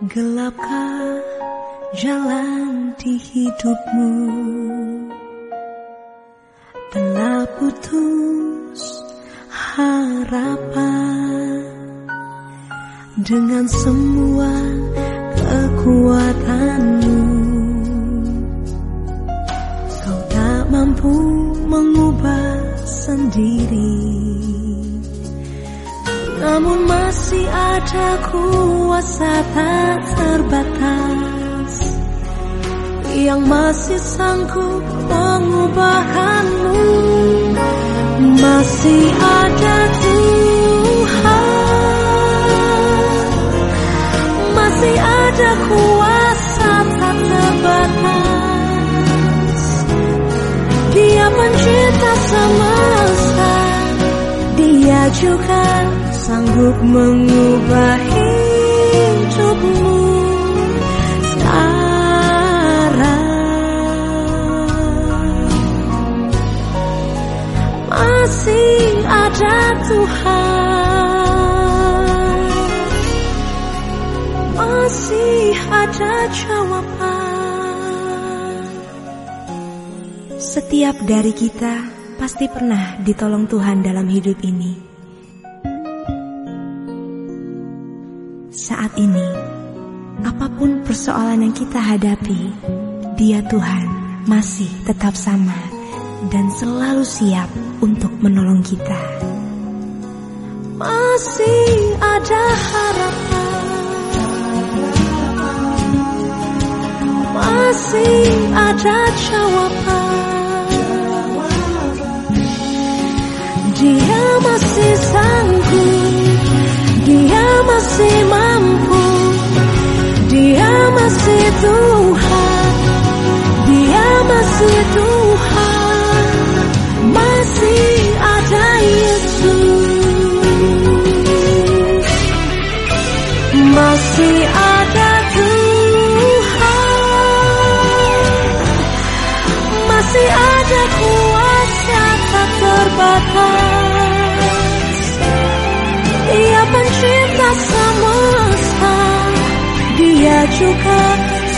Gelapkah jalan di hidupmu? Telah putus harapan. Dengan semua kekuatanmu Kau tak mampu mengubah sendiri namun masih ada kuasa tak terbatas. Yang masih sanggup mengubahkanmu. Masih ada Tuhan. Masih ada kuasa tak terbatas. Dia pencipta semesta. Dia juga sanggup mengubah hidupmu. Sekarang masih ada Tuhan. Masih ada jawaban. Setiap dari kita pasti pernah ditolong Tuhan dalam hidup ini Saat ini, apa pun persoalan yang kita hadapi, Dia Tuhan masih tetap sama dan selalu siap untuk menolong kita. Masih ada harapan, masih ada jawaban. Dia juga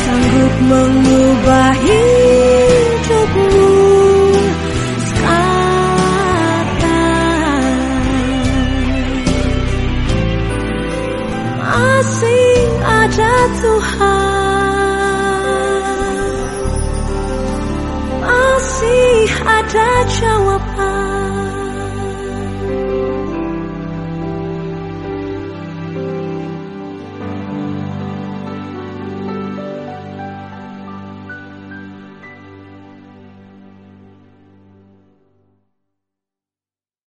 sanggup mengubah hidupmu Masih ada Tuhan Masih ada jawaban